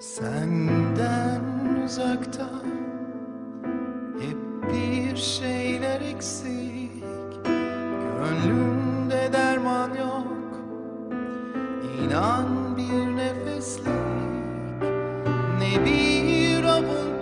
Senden uzakta hep bir şeyler eksik. Gönlümde derman yok İnan bir nefeslik. Ne bir avuntu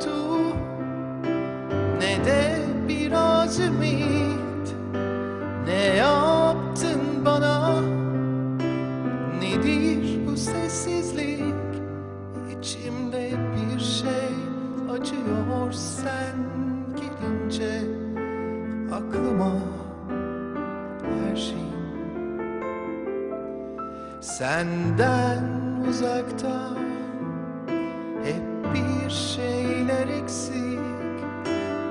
acıyor sen gelince aklıma her şeyim. Senden uzakta hep bir şeyler eksik.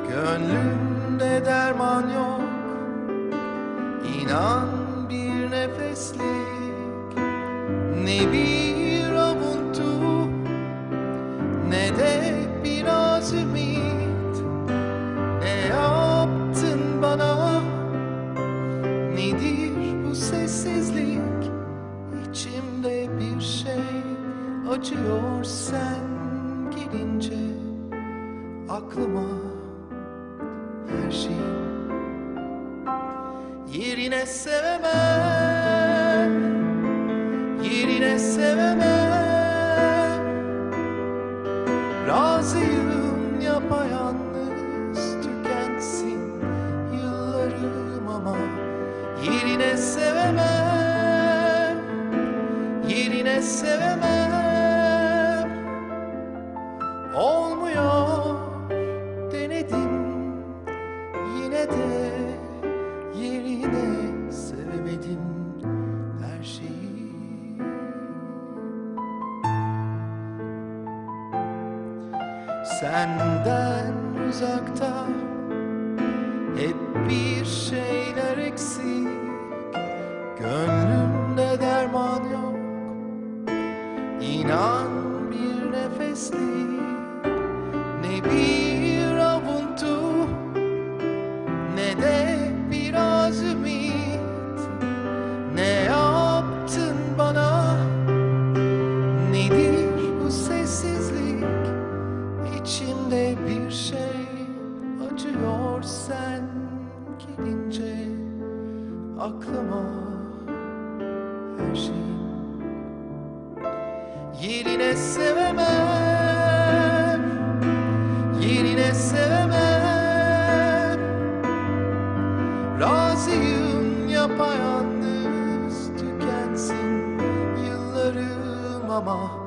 Gönlümde derman yok İnan bir nefeslik. Ne bir İçimde bir şey acıyor sen gelince Aklıma her şey Yerine sevemem Yerine sevemem Razıyım sevemem. Olmuyor denedim Yine de yerine sevemedim her şeyi. Senden uzakta hep bir şeyler eksik İnan bir nefeslik Ne bir avuntu Ne de biraz ümit. Ne yaptın bana? Nedir bu sessizlik? İçimde bir şey acıyor sen gelince aklıma her şey yerine sevemem. Yerine sevemem. Razıyım yapayalnız tükensin yıllarım ama